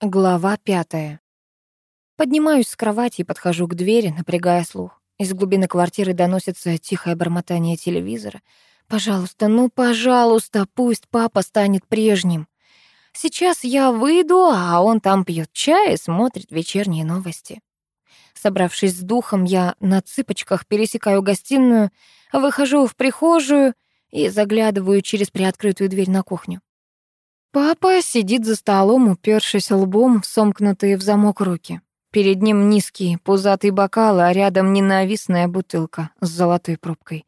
Глава пятая. Поднимаюсь с кровати и подхожу к двери, напрягая слух. Из глубины квартиры доносится тихое бормотание телевизора. «Пожалуйста, ну, пожалуйста, пусть папа станет прежним. Сейчас я выйду, а он там пьет чай и смотрит вечерние новости». Собравшись с духом, я на цыпочках пересекаю гостиную, выхожу в прихожую и заглядываю через приоткрытую дверь на кухню. Папа сидит за столом, упершись лбом в сомкнутые в замок руки. Перед ним низкий пузатый бокал, а рядом ненавистная бутылка с золотой пробкой.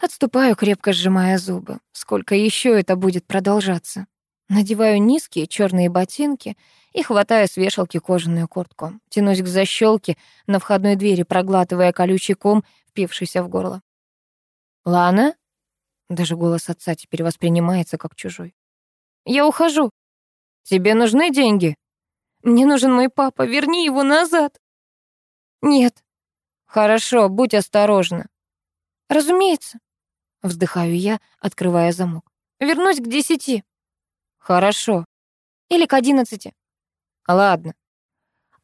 Отступаю, крепко сжимая зубы. Сколько еще это будет продолжаться? Надеваю низкие черные ботинки и хватаю с вешалки кожаную куртку. Тянусь к защелке на входной двери, проглатывая колючий ком, впившийся в горло. «Лана?» Даже голос отца теперь воспринимается как чужой. Я ухожу. Тебе нужны деньги? Мне нужен мой папа, верни его назад. Нет. Хорошо, будь осторожна. Разумеется. Вздыхаю я, открывая замок. Вернусь к десяти. Хорошо. Или к одиннадцати. Ладно.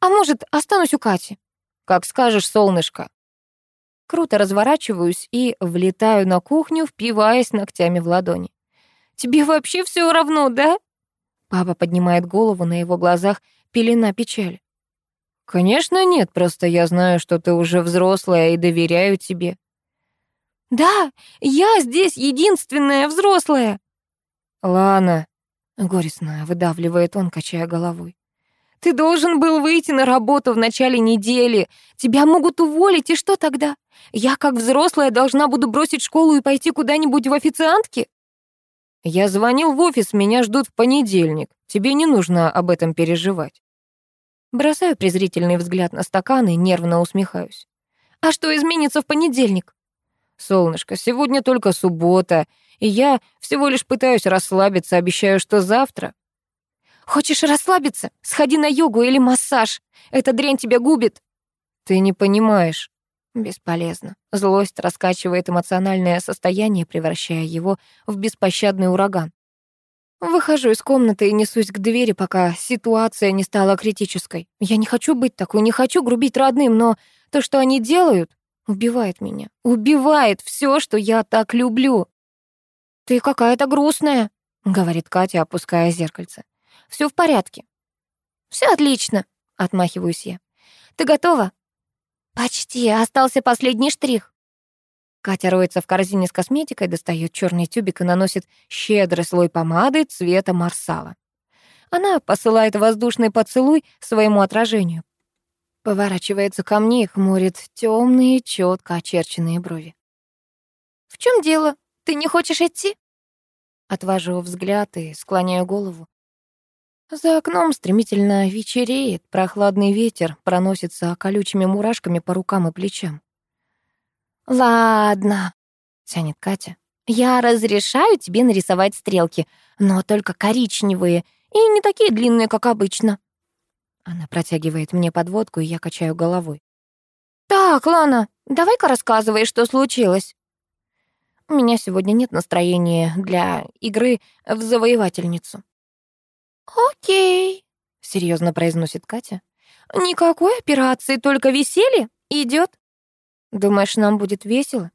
А может, останусь у Кати? Как скажешь, солнышко. Круто разворачиваюсь и влетаю на кухню, впиваясь ногтями в ладони. Тебе вообще все равно, да?» Папа поднимает голову, на его глазах пелена печали. «Конечно нет, просто я знаю, что ты уже взрослая и доверяю тебе». «Да, я здесь единственная взрослая». «Лана», — горестно выдавливает он, качая головой. «Ты должен был выйти на работу в начале недели. Тебя могут уволить, и что тогда? Я, как взрослая, должна буду бросить школу и пойти куда-нибудь в официантки?» Я звонил в офис, меня ждут в понедельник. Тебе не нужно об этом переживать. Бросаю презрительный взгляд на стакан и нервно усмехаюсь. А что изменится в понедельник? Солнышко, сегодня только суббота, и я всего лишь пытаюсь расслабиться, обещаю, что завтра. Хочешь расслабиться? Сходи на йогу или массаж. Эта дрянь тебя губит. Ты не понимаешь. Бесполезно. Злость раскачивает эмоциональное состояние, превращая его в беспощадный ураган. Выхожу из комнаты и несусь к двери, пока ситуация не стала критической. Я не хочу быть такой, не хочу грубить родным, но то, что они делают, убивает меня. Убивает все, что я так люблю. «Ты какая-то грустная», — говорит Катя, опуская зеркальце. Все в порядке». Все отлично», — отмахиваюсь я. «Ты готова?» «Почти, остался последний штрих». Катя роется в корзине с косметикой, достает черный тюбик и наносит щедрый слой помады цвета марсала. Она посылает воздушный поцелуй своему отражению. Поворачивается ко мне и хмурит темные, четко очерченные брови. «В чем дело? Ты не хочешь идти?» Отвожу взгляд и склоняю голову. За окном стремительно вечереет, прохладный ветер проносится колючими мурашками по рукам и плечам. «Ладно», — тянет Катя, — «я разрешаю тебе нарисовать стрелки, но только коричневые и не такие длинные, как обычно». Она протягивает мне подводку, и я качаю головой. «Так, Лана, давай-ка рассказывай, что случилось». У меня сегодня нет настроения для игры в завоевательницу. «Окей», — серьезно произносит Катя. «Никакой операции, только веселье идет. Думаешь, нам будет весело?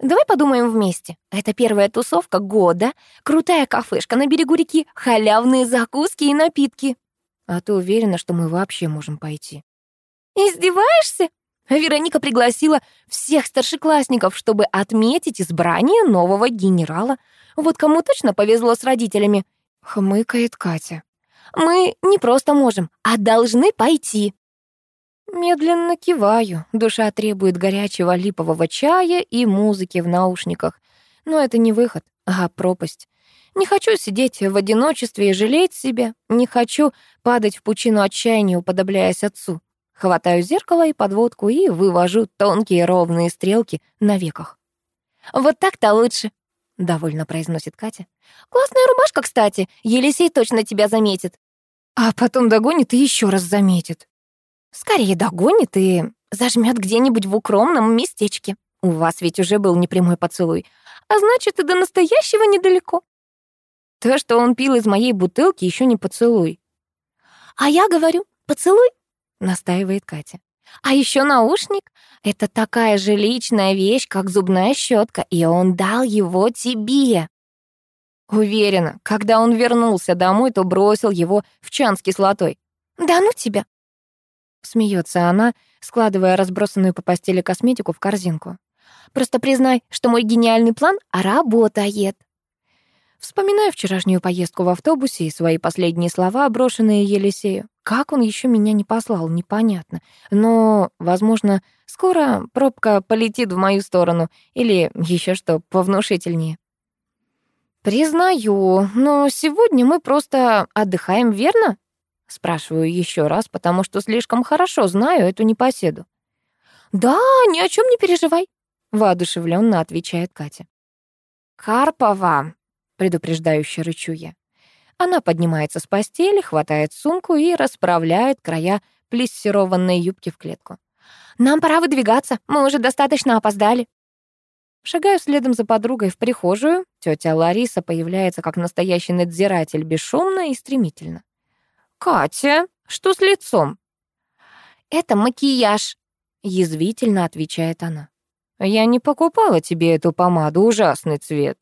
Давай подумаем вместе. Это первая тусовка года, крутая кафешка на берегу реки, халявные закуски и напитки. А ты уверена, что мы вообще можем пойти? Издеваешься? Вероника пригласила всех старшеклассников, чтобы отметить избрание нового генерала. Вот кому точно повезло с родителями. Хмыкает Катя. «Мы не просто можем, а должны пойти». Медленно киваю. Душа требует горячего липового чая и музыки в наушниках. Но это не выход, а пропасть. Не хочу сидеть в одиночестве и жалеть себя. Не хочу падать в пучину отчаяния, уподобляясь отцу. Хватаю зеркало и подводку и вывожу тонкие ровные стрелки на веках. «Вот так-то лучше», — довольно произносит Катя. «Классная рубашка, кстати. Елисей точно тебя заметит». А потом догонит и еще раз заметит. Скорее догонит и зажмет где-нибудь в укромном местечке. У вас ведь уже был непрямой поцелуй. А значит, и до настоящего недалеко. То, что он пил из моей бутылки, еще не поцелуй. А я говорю, поцелуй, настаивает Катя. А еще наушник — это такая же личная вещь, как зубная щетка, и он дал его тебе. Уверена, когда он вернулся домой, то бросил его в чан с кислотой. «Да ну тебя!» Смеется она, складывая разбросанную по постели косметику в корзинку. «Просто признай, что мой гениальный план работает». Вспоминаю вчерашнюю поездку в автобусе и свои последние слова, брошенные Елисею. Как он еще меня не послал, непонятно. Но, возможно, скоро пробка полетит в мою сторону или еще что повнушительнее. Признаю, но сегодня мы просто отдыхаем, верно? Спрашиваю еще раз, потому что слишком хорошо знаю эту непоседу. Да, ни о чем не переживай, воодушевленно отвечает Катя. Карпова, предупреждающе рычу я. Она поднимается с постели, хватает сумку и расправляет края плессированной юбки в клетку. «Нам пора выдвигаться, мы уже достаточно опоздали». Шагаю следом за подругой в прихожую. Тетя Лариса появляется как настоящий надзиратель, бесшумно и стремительно. «Катя, что с лицом?» «Это макияж», — язвительно отвечает она. «Я не покупала тебе эту помаду, ужасный цвет».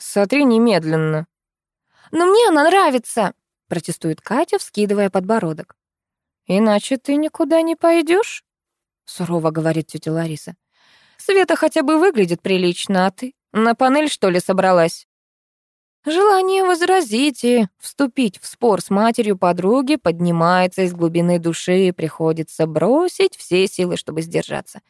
«Сотри немедленно». «Но мне она нравится», — протестует Катя, вскидывая подбородок. «Иначе ты никуда не пойдешь, сурово говорит тетя Лариса. «Света хотя бы выглядит прилично, а ты на панель, что ли, собралась?» Желание возразить и вступить в спор с матерью подруги поднимается из глубины души, и приходится бросить все силы, чтобы сдержаться.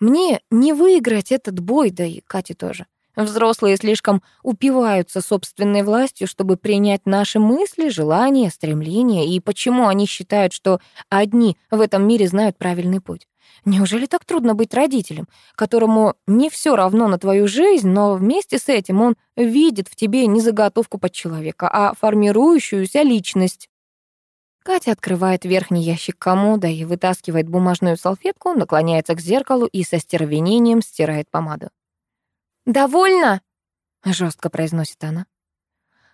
Мне не выиграть этот бой, да и Кате тоже. Взрослые слишком упиваются собственной властью, чтобы принять наши мысли, желания, стремления, и почему они считают, что одни в этом мире знают правильный путь. Неужели так трудно быть родителем, которому не все равно на твою жизнь, но вместе с этим он видит в тебе не заготовку под человека, а формирующуюся личность? Катя открывает верхний ящик комода и вытаскивает бумажную салфетку, наклоняется к зеркалу и со стервенением стирает помаду. «Довольно?» — жестко произносит она.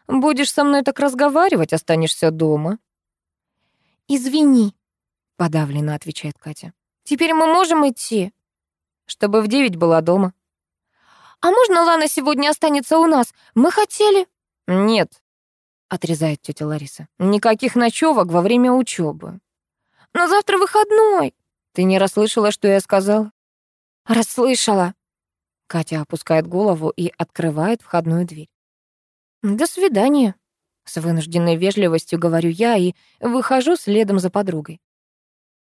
«Будешь со мной так разговаривать, останешься дома». «Извини», — подавленно отвечает Катя. «Теперь мы можем идти?» «Чтобы в девять была дома». «А можно Лана сегодня останется у нас? Мы хотели...» «Нет», — отрезает тетя Лариса. «Никаких ночевок во время учебы. «Но завтра выходной». «Ты не расслышала, что я сказала?» «Расслышала», Катя опускает голову и открывает входную дверь. «До свидания», — с вынужденной вежливостью говорю я и выхожу следом за подругой.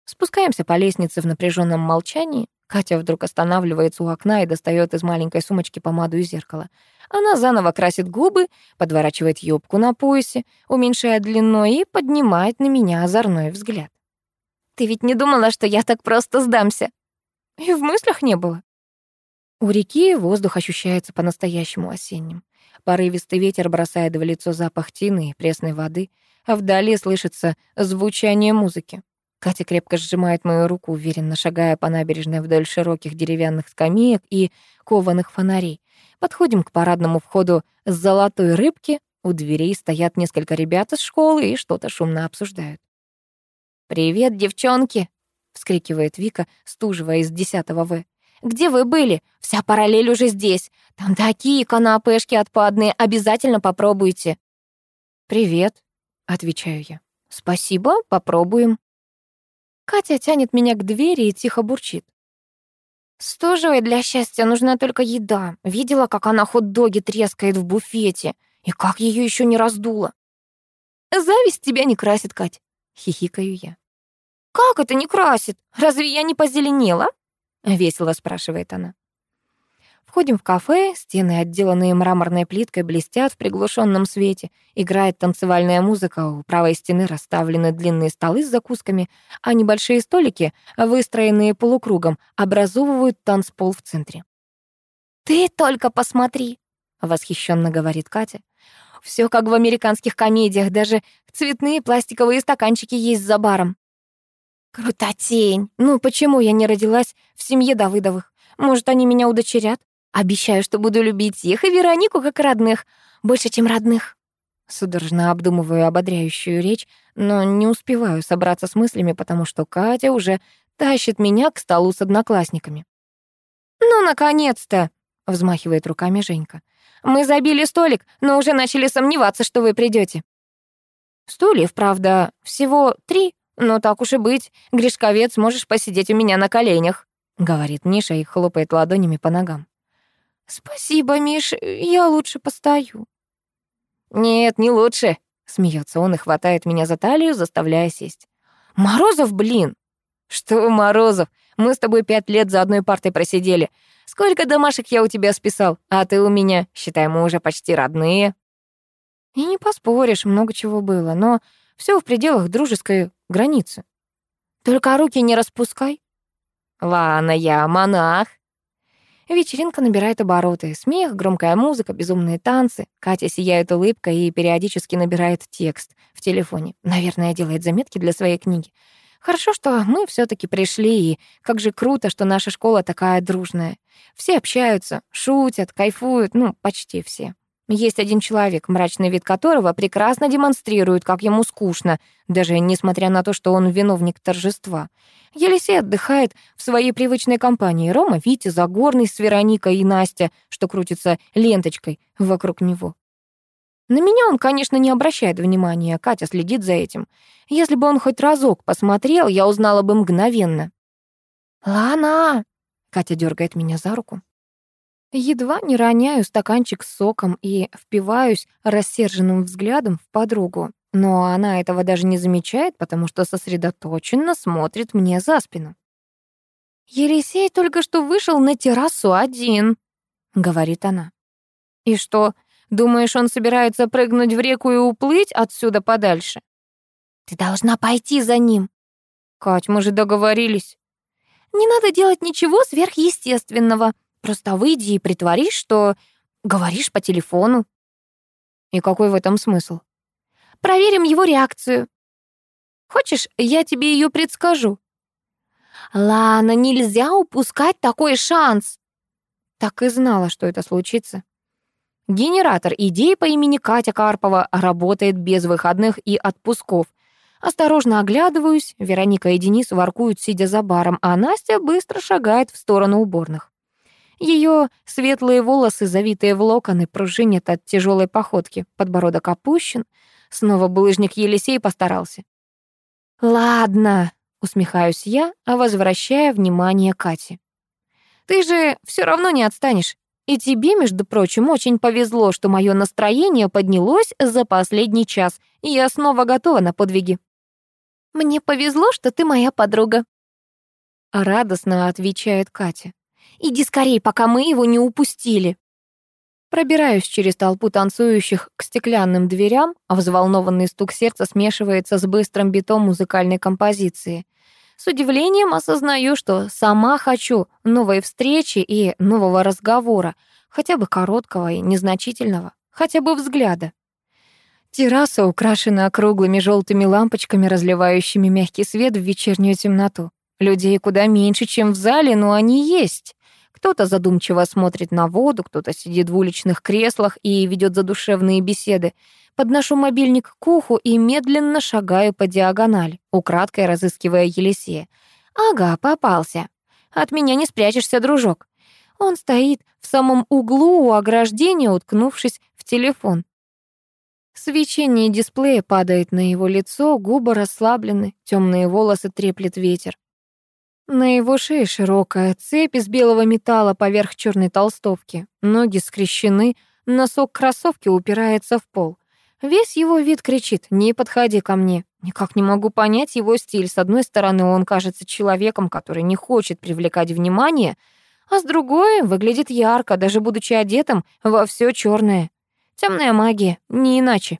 Спускаемся по лестнице в напряженном молчании. Катя вдруг останавливается у окна и достает из маленькой сумочки помаду и зеркало. Она заново красит губы, подворачивает юбку на поясе, уменьшая длину и поднимает на меня озорной взгляд. «Ты ведь не думала, что я так просто сдамся?» И в мыслях не было. У реки воздух ощущается по-настоящему осенним. Порывистый ветер бросает в лицо запах тины и пресной воды, а вдали слышится звучание музыки. Катя крепко сжимает мою руку, уверенно шагая по набережной вдоль широких деревянных скамеек и кованых фонарей. Подходим к парадному входу с золотой рыбки. У дверей стоят несколько ребят из школы и что-то шумно обсуждают. «Привет, девчонки!» — вскрикивает Вика, стуживая из 10 В. Где вы были? Вся параллель уже здесь. Там такие канапешки отпадные, обязательно попробуйте». «Привет», — отвечаю я. «Спасибо, попробуем». Катя тянет меня к двери и тихо бурчит. Стожевой для счастья нужна только еда. Видела, как она хот-доги трескает в буфете? И как ее еще не раздуло? Зависть тебя не красит, Кать, хихикаю я. Как это не красит? Разве я не позеленела? — весело спрашивает она. Входим в кафе, стены, отделанные мраморной плиткой, блестят в приглушенном свете. Играет танцевальная музыка, у правой стены расставлены длинные столы с закусками, а небольшие столики, выстроенные полукругом, образовывают танцпол в центре. «Ты только посмотри!» — восхищенно говорит Катя. Все как в американских комедиях, даже цветные пластиковые стаканчики есть за баром. Крутотень. Ну почему я не родилась в семье Давыдовых? Может, они меня удочерят? Обещаю, что буду любить их и Веронику как родных, больше, чем родных. Судорожно обдумываю ободряющую речь, но не успеваю собраться с мыслями, потому что Катя уже тащит меня к столу с одноклассниками. «Ну, наконец-то!» — взмахивает руками Женька. «Мы забили столик, но уже начали сомневаться, что вы придете. Стульев, правда, всего три, но так уж и быть. Гришковец, можешь посидеть у меня на коленях», — говорит Миша и хлопает ладонями по ногам. «Спасибо, Миш, я лучше постою». «Нет, не лучше», — смеется он и хватает меня за талию, заставляя сесть. «Морозов, блин!» «Что, Морозов? Мы с тобой пять лет за одной партой просидели. Сколько домашек я у тебя списал, а ты у меня, считай, мы уже почти родные». И не поспоришь, много чего было, но все в пределах дружеской границы. Только руки не распускай. Ладно, я монах. Вечеринка набирает обороты. Смех, громкая музыка, безумные танцы. Катя сияет улыбкой и периодически набирает текст в телефоне. Наверное, делает заметки для своей книги. Хорошо, что мы все таки пришли, и как же круто, что наша школа такая дружная. Все общаются, шутят, кайфуют, ну, почти все. Есть один человек, мрачный вид которого прекрасно демонстрирует, как ему скучно, даже несмотря на то, что он виновник торжества. Елисей отдыхает в своей привычной компании. Рома, Витя, Загорный с Вероникой и Настя, что крутится ленточкой вокруг него. На меня он, конечно, не обращает внимания, Катя следит за этим. Если бы он хоть разок посмотрел, я узнала бы мгновенно. «Лана!» — Катя дергает меня за руку. Едва не роняю стаканчик с соком и впиваюсь рассерженным взглядом в подругу. Но она этого даже не замечает, потому что сосредоточенно смотрит мне за спину. «Елисей только что вышел на террасу один», — говорит она. «И что, Думаешь, он собирается прыгнуть в реку и уплыть отсюда подальше? Ты должна пойти за ним. Кать, мы же договорились. Не надо делать ничего сверхъестественного. Просто выйди и притворись, что говоришь по телефону. И какой в этом смысл? Проверим его реакцию. Хочешь, я тебе ее предскажу? Ладно, нельзя упускать такой шанс. Так и знала, что это случится. Генератор идей по имени Катя Карпова работает без выходных и отпусков. Осторожно оглядываюсь, Вероника и Денис воркуют, сидя за баром, а Настя быстро шагает в сторону уборных. Ее светлые волосы, завитые в локоны, пружинят от тяжелой походки, подбородок опущен. Снова булыжник Елисей постарался. «Ладно», — усмехаюсь я, возвращая внимание Кате. «Ты же все равно не отстанешь. И тебе, между прочим, очень повезло, что мое настроение поднялось за последний час, и я снова готова на подвиги. Мне повезло, что ты моя подруга. Радостно отвечает Катя. Иди скорей, пока мы его не упустили. Пробираюсь через толпу танцующих к стеклянным дверям, а взволнованный стук сердца смешивается с быстрым битом музыкальной композиции. С удивлением осознаю, что сама хочу новой встречи и нового разговора, хотя бы короткого и незначительного, хотя бы взгляда. Терраса украшена округлыми желтыми лампочками, разливающими мягкий свет в вечернюю темноту. Людей куда меньше, чем в зале, но они есть. Кто-то задумчиво смотрит на воду, кто-то сидит в уличных креслах и ведет задушевные беседы. Подношу мобильник к уху и медленно шагаю по диагонали, украдкой разыскивая Елисея. Ага, попался. От меня не спрячешься, дружок. Он стоит в самом углу у ограждения, уткнувшись в телефон. Свечение дисплея падает на его лицо, губы расслаблены, темные волосы треплет ветер. На его шее широкая цепь из белого металла поверх черной толстовки. Ноги скрещены, носок кроссовки упирается в пол. Весь его вид кричит «Не подходи ко мне». Никак не могу понять его стиль. С одной стороны, он кажется человеком, который не хочет привлекать внимание, а с другой выглядит ярко, даже будучи одетым во все черное. Темная магия, не иначе.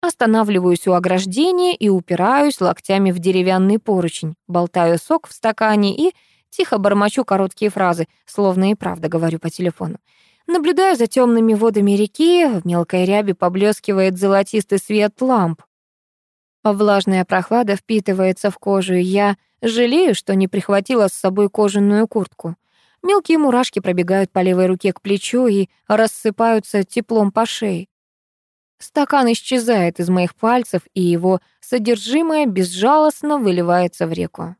Останавливаюсь у ограждения и упираюсь локтями в деревянный поручень, болтаю сок в стакане и тихо бормочу короткие фразы, словно и правда говорю по телефону. Наблюдаю за темными водами реки, в мелкой ряби поблескивает золотистый свет ламп. Влажная прохлада впитывается в кожу, и я жалею, что не прихватила с собой кожаную куртку. Мелкие мурашки пробегают по левой руке к плечу и рассыпаются теплом по шее. Стакан исчезает из моих пальцев, и его содержимое безжалостно выливается в реку.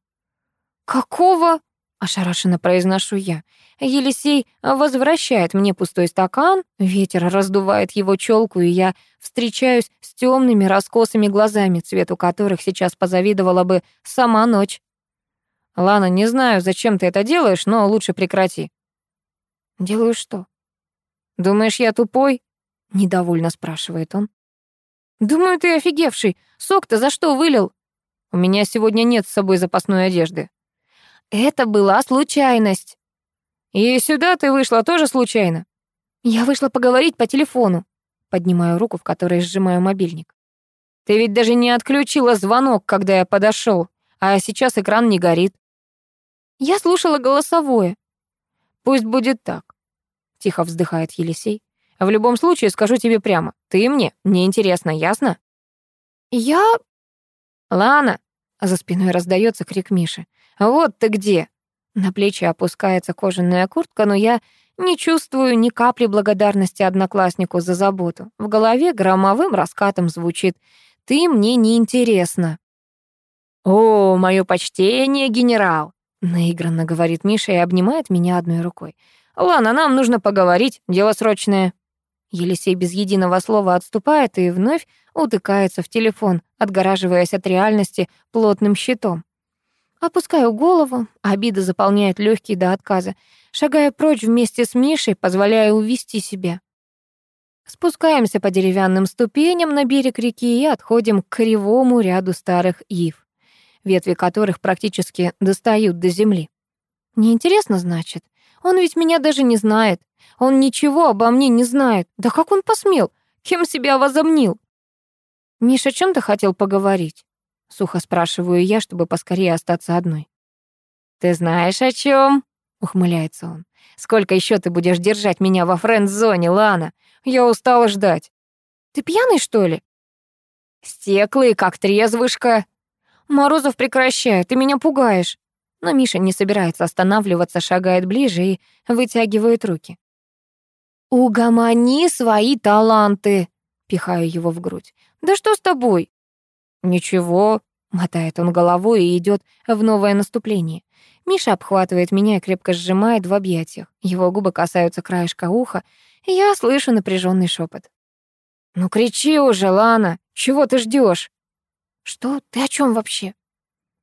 «Какого?» — ошарашенно произношу я. Елисей возвращает мне пустой стакан, ветер раздувает его челку, и я встречаюсь с темными раскосыми глазами, цвету которых сейчас позавидовала бы сама ночь. «Лана, не знаю, зачем ты это делаешь, но лучше прекрати». «Делаю что?» «Думаешь, я тупой?» — недовольно спрашивает он. «Думаю, ты офигевший. Сок-то за что вылил?» «У меня сегодня нет с собой запасной одежды». «Это была случайность». «И сюда ты вышла тоже случайно?» «Я вышла поговорить по телефону». Поднимаю руку, в которой сжимаю мобильник. «Ты ведь даже не отключила звонок, когда я подошел, а сейчас экран не горит». «Я слушала голосовое». «Пусть будет так», — тихо вздыхает Елисей. В любом случае, скажу тебе прямо, ты мне неинтересно, ясно? Я... Лана, за спиной раздается крик Миши. Вот ты где? На плечи опускается кожаная куртка, но я не чувствую ни капли благодарности однокласснику за заботу. В голове громовым раскатом звучит «Ты мне неинтересна». «О, мое почтение, генерал!» — наигранно говорит Миша и обнимает меня одной рукой. «Лана, нам нужно поговорить, дело срочное». Елисей без единого слова отступает и вновь утыкается в телефон, отгораживаясь от реальности плотным щитом. Опускаю голову, обида заполняет легкие до отказа, шагая прочь вместе с Мишей, позволяя увести себя. Спускаемся по деревянным ступеням на берег реки и отходим к кривому ряду старых ив, ветви которых практически достают до земли. Неинтересно, значит? Он ведь меня даже не знает. Он ничего обо мне не знает. Да как он посмел? Кем себя возомнил? Миша, о чем ты хотел поговорить? Сухо спрашиваю я, чтобы поскорее остаться одной. Ты знаешь о чем? Ухмыляется он. Сколько еще ты будешь держать меня во френд-зоне, Лана? Я устала ждать. Ты пьяный, что ли? Стеклый, как трезвышка. Морозов, прекращай, ты меня пугаешь. Но Миша не собирается останавливаться, шагает ближе и вытягивает руки. «Угомони свои таланты!» — пихаю его в грудь. «Да что с тобой?» «Ничего», — мотает он головой и идет в новое наступление. Миша обхватывает меня и крепко сжимает в объятиях. Его губы касаются краешка уха, и я слышу напряженный шепот. «Ну кричи уже, Лана! Чего ты ждешь? «Что? Ты о чем вообще?»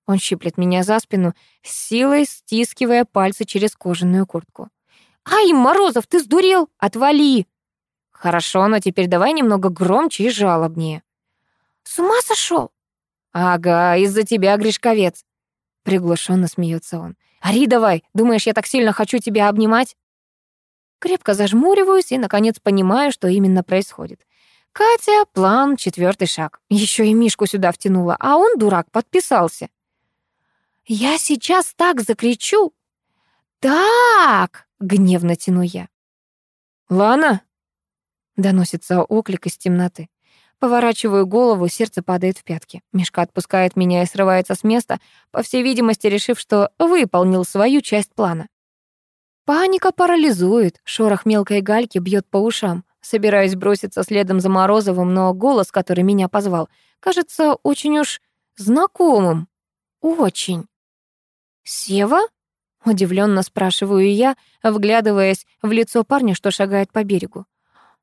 Он щиплет меня за спину, силой стискивая пальцы через кожаную куртку. «Ай, Морозов, ты сдурел? Отвали!» «Хорошо, но теперь давай немного громче и жалобнее». «С ума сошел?» «Ага, из-за тебя, Гришковец». Приглушенно смеется он. «Ари, давай, думаешь, я так сильно хочу тебя обнимать?» Крепко зажмуриваюсь и, наконец, понимаю, что именно происходит. Катя, план, четвертый шаг. Еще и Мишку сюда втянула, а он, дурак, подписался. «Я сейчас так закричу!» «Так!» Гневно тяну я. «Лана?» Доносится оклик из темноты. Поворачиваю голову, сердце падает в пятки. Мишка отпускает меня и срывается с места, по всей видимости, решив, что выполнил свою часть плана. Паника парализует, шорох мелкой гальки бьет по ушам. Собираюсь броситься следом за Морозовым, но голос, который меня позвал, кажется очень уж знакомым. Очень. «Сева?» Удивленно спрашиваю я, вглядываясь в лицо парня, что шагает по берегу.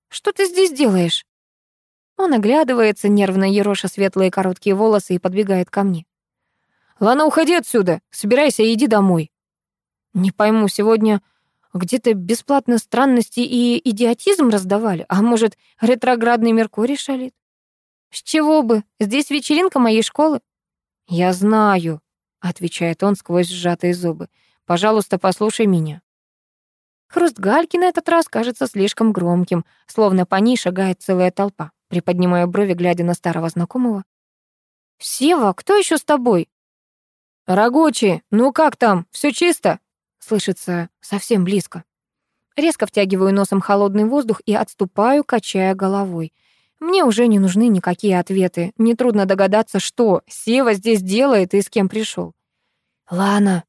«Что ты здесь делаешь?» Он оглядывается, нервно ероша светлые короткие волосы и подбегает ко мне. «Лана, уходи отсюда! Собирайся и иди домой!» «Не пойму, сегодня где-то бесплатно странности и идиотизм раздавали, а может, ретроградный Меркурий шалит?» «С чего бы? Здесь вечеринка моей школы». «Я знаю», — отвечает он сквозь сжатые зубы. Пожалуйста, послушай меня». Хруст гальки на этот раз кажется слишком громким, словно по ней шагает целая толпа. Приподнимаю брови, глядя на старого знакомого. «Сева, кто еще с тобой?» «Рагочи, ну как там, все чисто?» Слышится совсем близко. Резко втягиваю носом холодный воздух и отступаю, качая головой. Мне уже не нужны никакие ответы. Нетрудно догадаться, что Сева здесь делает и с кем пришел. «Лана»,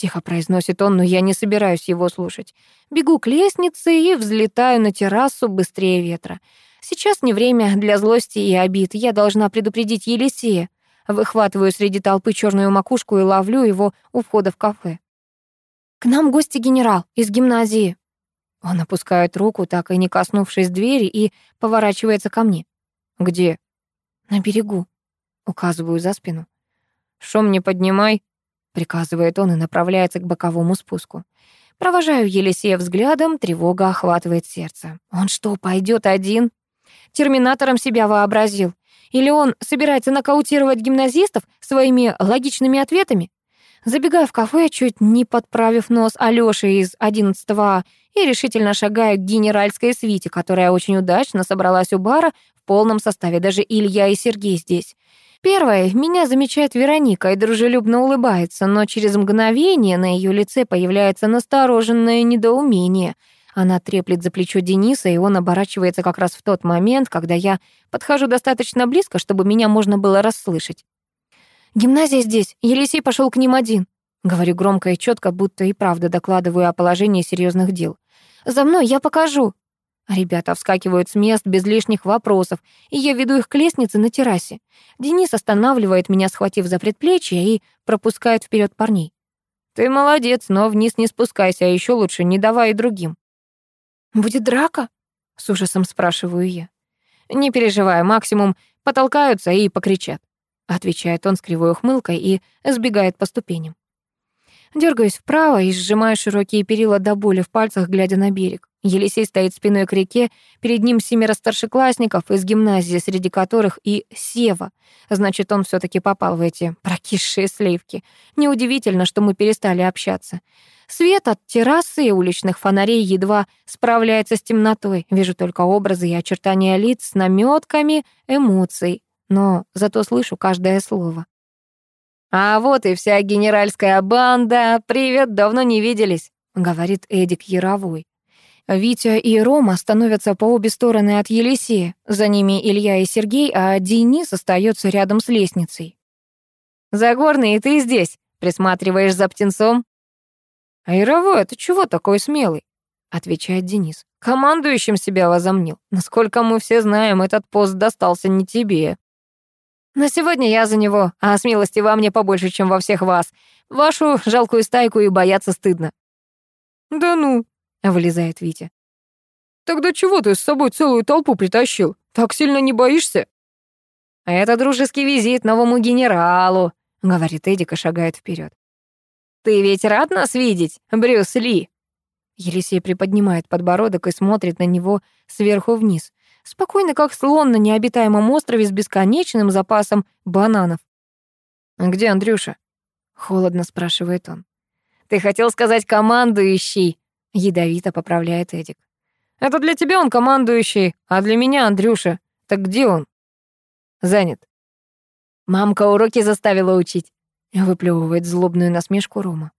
Тихо произносит он, но я не собираюсь его слушать. Бегу к лестнице и взлетаю на террасу быстрее ветра. Сейчас не время для злости и обид. Я должна предупредить Елисея. Выхватываю среди толпы черную макушку и ловлю его у входа в кафе. «К нам гости генерал из гимназии». Он опускает руку, так и не коснувшись двери, и поворачивается ко мне. «Где?» «На берегу», — указываю за спину. «Шум не поднимай», — приказывает он и направляется к боковому спуску. Провожаю Елисея взглядом, тревога охватывает сердце. Он что, пойдет один? Терминатором себя вообразил. Или он собирается нокаутировать гимназистов своими логичными ответами? Забегая в кафе, чуть не подправив нос Алёши из 11 А и решительно шагая к генеральской свите, которая очень удачно собралась у бара в полном составе. Даже Илья и Сергей здесь. Первое, меня замечает Вероника и дружелюбно улыбается, но через мгновение на ее лице появляется настороженное недоумение — она треплет за плечо Дениса, и он оборачивается как раз в тот момент, когда я подхожу достаточно близко, чтобы меня можно было расслышать. «Гимназия здесь, Елисей пошел к ним один», — говорю громко и четко, будто и правда докладываю о положении серьезных дел. «За мной, я покажу». Ребята вскакивают с мест без лишних вопросов, и я веду их к лестнице на террасе. Денис останавливает меня, схватив за предплечье, и пропускает вперед парней. «Ты молодец, но вниз не спускайся, а еще лучше не давай и другим». «Будет драка?» — с ужасом спрашиваю я. «Не переживай, максимум потолкаются и покричат», — отвечает он с кривой ухмылкой и сбегает по ступеням. Дергаюсь вправо и сжимаю широкие перила до боли в пальцах, глядя на берег. Елисей стоит спиной к реке, перед ним семеро старшеклассников из гимназии, среди которых и Сева. Значит, он все таки попал в эти прокисшие сливки. Неудивительно, что мы перестали общаться. Свет от террасы и уличных фонарей едва справляется с темнотой. Вижу только образы и очертания лиц с намётками эмоций, но зато слышу каждое слово. «А вот и вся генеральская банда. Привет, давно не виделись», — говорит Эдик Яровой. Витя и Рома становятся по обе стороны от Елисея. За ними Илья и Сергей, а Денис остается рядом с лестницей. «Загорный, ты здесь? Присматриваешь за птенцом?» «А Яровой, ты чего такой смелый?» — отвечает Денис. «Командующим себя возомнил. Насколько мы все знаем, этот пост достался не тебе». «На сегодня я за него, а смелости во мне побольше, чем во всех вас. Вашу жалкую стайку и бояться стыдно». «Да ну», — вылезает Витя. «Тогда чего ты с собой целую толпу притащил? Так сильно не боишься?» «Это дружеский визит новому генералу», — говорит Эдик и шагает вперед. «Ты ведь рад нас видеть, Брюс Ли?» Елисей приподнимает подбородок и смотрит на него сверху вниз. Спокойно, как слон на необитаемом острове с бесконечным запасом бананов. «Где Андрюша?» — холодно спрашивает он. «Ты хотел сказать командующий», — ядовито поправляет Эдик. «Это для тебя он командующий, а для меня Андрюша. Так где он?» «Занят». «Мамка уроки заставила учить», Выплевывает злобную насмешку Рома.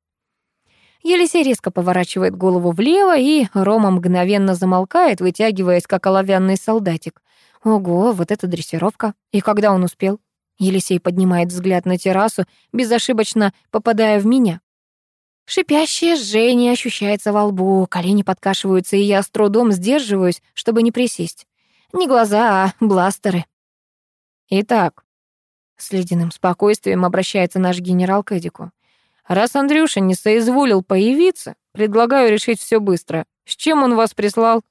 Елисей резко поворачивает голову влево, и Рома мгновенно замолкает, вытягиваясь, как оловянный солдатик. Ого, вот это дрессировка. И когда он успел? Елисей поднимает взгляд на террасу, безошибочно попадая в меня. Шипящее жжение ощущается во лбу, колени подкашиваются, и я с трудом сдерживаюсь, чтобы не присесть. Не глаза, а бластеры. Итак, с ледяным спокойствием обращается наш генерал к Эдику. «Раз Андрюша не соизволил появиться, предлагаю решить все быстро. С чем он вас прислал?»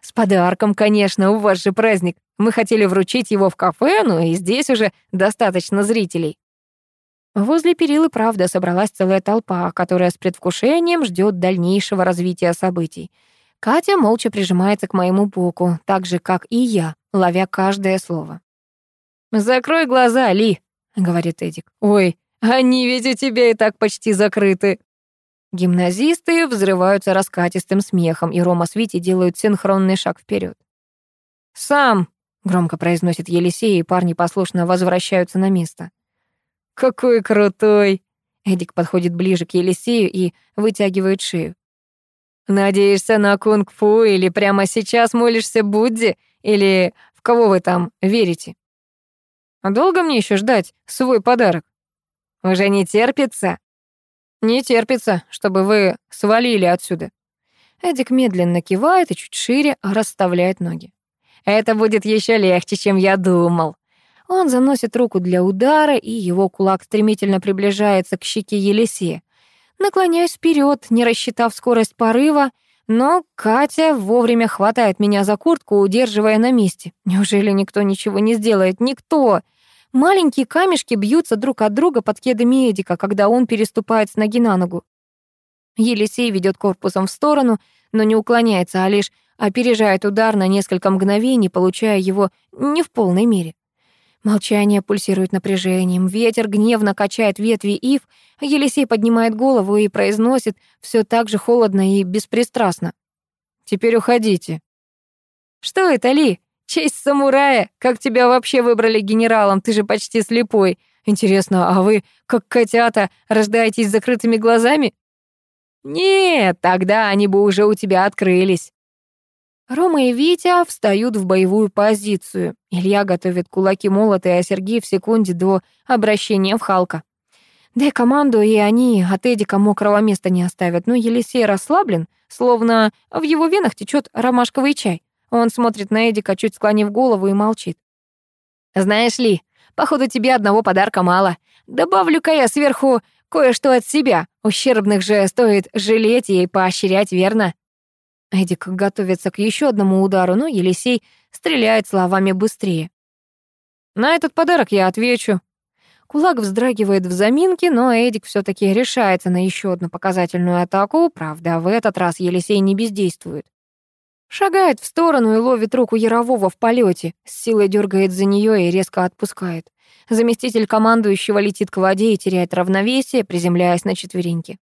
«С подарком, конечно, у вас же праздник. Мы хотели вручить его в кафе, но и здесь уже достаточно зрителей». Возле перилы, правда, собралась целая толпа, которая с предвкушением ждет дальнейшего развития событий. Катя молча прижимается к моему боку, так же, как и я, ловя каждое слово. «Закрой глаза, Ли», — говорит Эдик. «Ой, они ведь у тебя и так почти закрыты». Гимназисты взрываются раскатистым смехом, и Рома с Витей делают синхронный шаг вперед. «Сам», — громко произносит Елисей, и парни послушно возвращаются на место. «Какой крутой!» Эдик подходит ближе к Елисею и вытягивает шею. «Надеешься на кунг-фу или прямо сейчас молишься Будде? Или в кого вы там верите?» А долго мне еще ждать свой подарок? Уже не терпится? Не терпится, чтобы вы свалили отсюда. Эдик медленно кивает и чуть шире расставляет ноги. Это будет еще легче, чем я думал». Он заносит руку для удара, и его кулак стремительно приближается к щеке Елисея. Наклоняюсь вперед, не рассчитав скорость порыва, но Катя вовремя хватает меня за куртку, удерживая на месте. Неужели никто ничего не сделает? Никто! Маленькие камешки бьются друг от друга под кедами Эдика, когда он переступает с ноги на ногу. Елисей ведет корпусом в сторону, но не уклоняется, а лишь опережает удар на несколько мгновений, получая его не в полной мере. Молчание пульсирует напряжением, ветер гневно качает ветви ив, а Елисей поднимает голову и произносит все так же холодно и беспристрастно. «Теперь уходите». «Что это, Ли? Честь самурая? Как тебя вообще выбрали генералом? Ты же почти слепой. Интересно, а вы, как котята, рождаетесь с закрытыми глазами?» «Нет, тогда они бы уже у тебя открылись». Рома и Витя встают в боевую позицию. Илья готовит кулаки молоты, а Сергей в секунде до обращения в Халка. Дай команду, и они от Эдика мокрого места не оставят. Но Елисей расслаблен, словно в его венах течет ромашковый чай. Он смотрит на Эдика, чуть склонив голову, и молчит. «Знаешь ли, походу тебе одного подарка мало. Добавлю-ка я сверху кое-что от себя. Ущербных же стоит жалеть и поощрять, верно?» Эдик готовится к еще одному удару, но Елисей стреляет словами быстрее. «На этот подарок я отвечу». Кулак вздрагивает в заминке, но Эдик все таки решается на еще одну показательную атаку. Правда, в этот раз Елисей не бездействует. Шагает в сторону и ловит руку Ярового в полете, с силой дергает за нее и резко отпускает. Заместитель командующего летит к воде и теряет равновесие, приземляясь на четвереньки.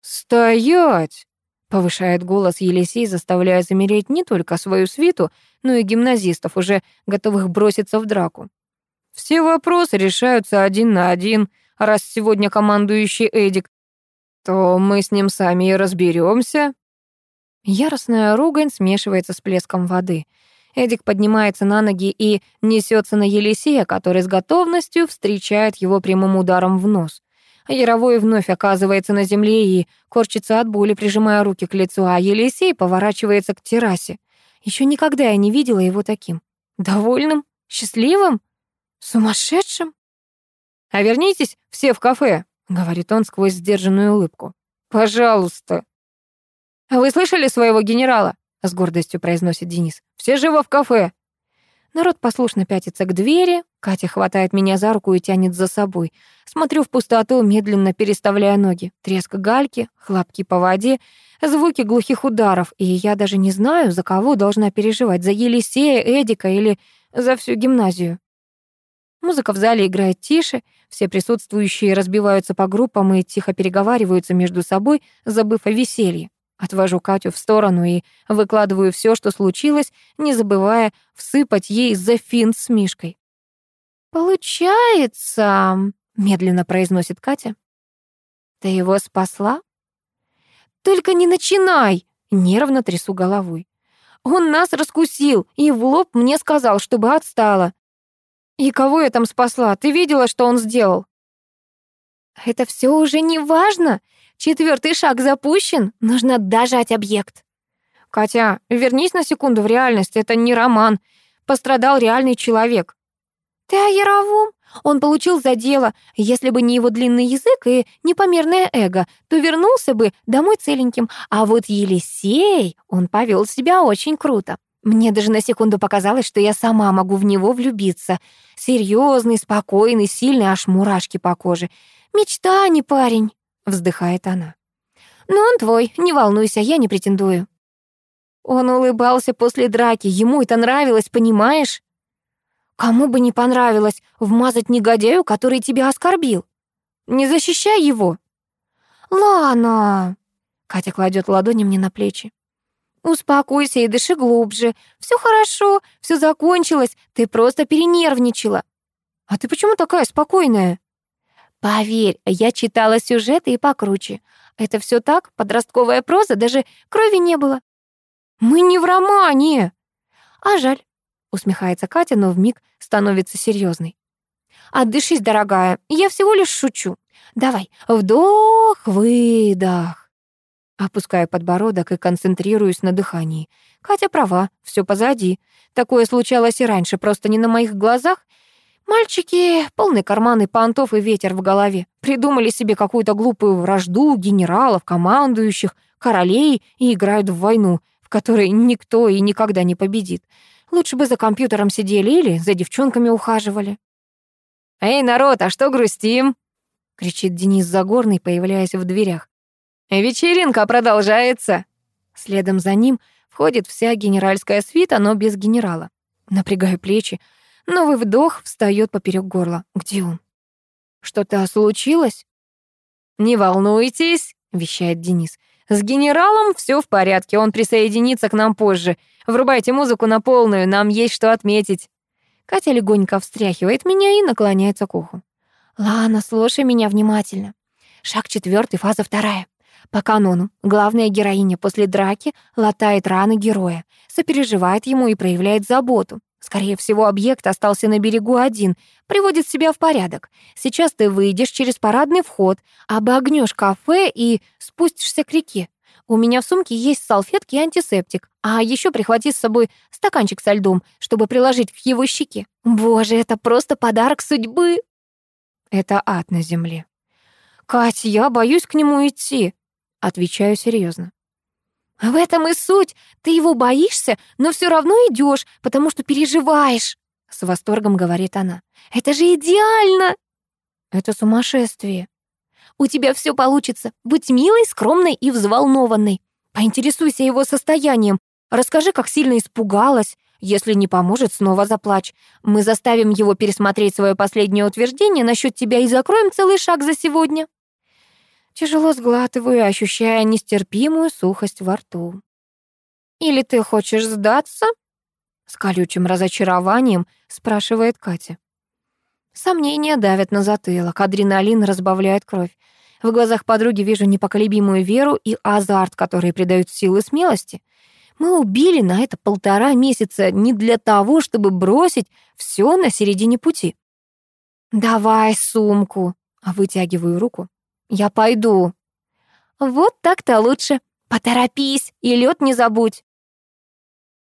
«Стоять!» Повышает голос Елисей, заставляя замереть не только свою свиту, но и гимназистов, уже готовых броситься в драку. Все вопросы решаются один на один, раз сегодня командующий Эдик, то мы с ним сами и разберемся. Яростная ругань смешивается с плеском воды. Эдик поднимается на ноги и несется на Елисея, который с готовностью встречает его прямым ударом в нос. Яровой вновь оказывается на земле и корчится от боли, прижимая руки к лицу, а Елисей поворачивается к террасе. Еще никогда я не видела его таким. Довольным? Счастливым? Сумасшедшим? «А вернитесь все в кафе», — говорит он сквозь сдержанную улыбку. «Пожалуйста». «А вы слышали своего генерала?» — с гордостью произносит Денис. «Все живо в кафе». Народ послушно пятится к двери, Катя хватает меня за руку и тянет за собой. Смотрю в пустоту, медленно переставляя ноги. Треск гальки, хлопки по воде, звуки глухих ударов, и я даже не знаю, за кого должна переживать, за Елисея, Эдика или за всю гимназию. Музыка в зале играет тише, все присутствующие разбиваются по группам и тихо переговариваются между собой, забыв о веселье. Отвожу Катю в сторону и выкладываю все, что случилось, не забывая всыпать ей за финт с Мишкой. «Получается», — медленно произносит Катя. «Ты его спасла?» «Только не начинай!» — нервно трясу головой. «Он нас раскусил и в лоб мне сказал, чтобы отстала». «И кого я там спасла? Ты видела, что он сделал?» «Это все уже не важно. Четвертый шаг запущен, нужно дожать объект. Катя, вернись на секунду в реальность, это не роман. Пострадал реальный человек. Ты о Яровом? Он получил за дело. Если бы не его длинный язык и непомерное эго, то вернулся бы домой целеньким. А вот Елисей, он повел себя очень круто. Мне даже на секунду показалось, что я сама могу в него влюбиться. Серьезный, спокойный, сильный, аж мурашки по коже. Мечта, а не парень. — вздыхает она. «Но он твой, не волнуйся, я не претендую». Он улыбался после драки, ему это нравилось, понимаешь? Кому бы не понравилось вмазать негодяю, который тебя оскорбил? Не защищай его. Лана, Катя кладет ладони мне на плечи. Успокойся и дыши глубже. Все хорошо, все закончилось, ты просто перенервничала. А ты почему такая спокойная? Поверь, я читала сюжеты и покруче. Это все так, подростковая проза, даже крови не было. Мы не в романе. А жаль, усмехается Катя, но вмиг становится серьезной. Отдышись, дорогая, я всего лишь шучу. Давай, вдох, выдох. Опускаю подбородок и концентрируюсь на дыхании. Катя права, все позади. Такое случалось и раньше, просто не на моих глазах. Мальчики, полный карманы понтов и ветер в голове, придумали себе какую-то глупую вражду генералов, командующих, королей и играют в войну, в которой никто и никогда не победит. Лучше бы за компьютером сидели или за девчонками ухаживали. «Эй, народ, а что грустим?» — кричит Денис Загорный, появляясь в дверях. «Вечеринка продолжается!» Следом за ним входит вся генеральская свита, но без генерала. Напрягаю плечи. Новый вдох встает поперек горла. Где он? Что-то случилось? «Не волнуйтесь», — вещает Денис. «С генералом все в порядке, он присоединится к нам позже. Врубайте музыку на полную, нам есть что отметить». Катя легонько встряхивает меня и наклоняется к уху. «Лана, слушай меня внимательно. Шаг четвертый, фаза вторая. По канону главная героиня после драки латает раны героя, сопереживает ему и проявляет заботу. Скорее всего, объект остался на берегу один, приводит себя в порядок. Сейчас ты выйдешь через парадный вход, обогнешь кафе и спустишься к реке. У меня в сумке есть салфетки и антисептик, а еще прихвати с собой стаканчик со льдом, чтобы приложить к его щеке. Боже, это просто подарок судьбы. Это ад на земле. Кать, я боюсь к нему идти. Отвечаю серьезно. В этом и суть. Ты его боишься, но все равно идешь, потому что переживаешь. С восторгом говорит она. Это же идеально. Это сумасшествие. У тебя все получится. Будь милой, скромной и взволнованной. Поинтересуйся его состоянием. Расскажи, как сильно испугалась. Если не поможет, снова заплачь. Мы заставим его пересмотреть свое последнее утверждение насчет тебя и закроем целый шаг за сегодня. Тяжело сглатываю, ощущая нестерпимую сухость во рту. «Или ты хочешь сдаться?» С колючим разочарованием спрашивает Катя. Сомнения давят на затылок, адреналин разбавляет кровь. В глазах подруги вижу непоколебимую веру и азарт, которые придают силы смелости. Мы убили на это полтора месяца не для того, чтобы бросить все на середине пути. «Давай сумку», вытягиваю руку. «Я пойду». «Вот так-то лучше. Поторопись и лед не забудь».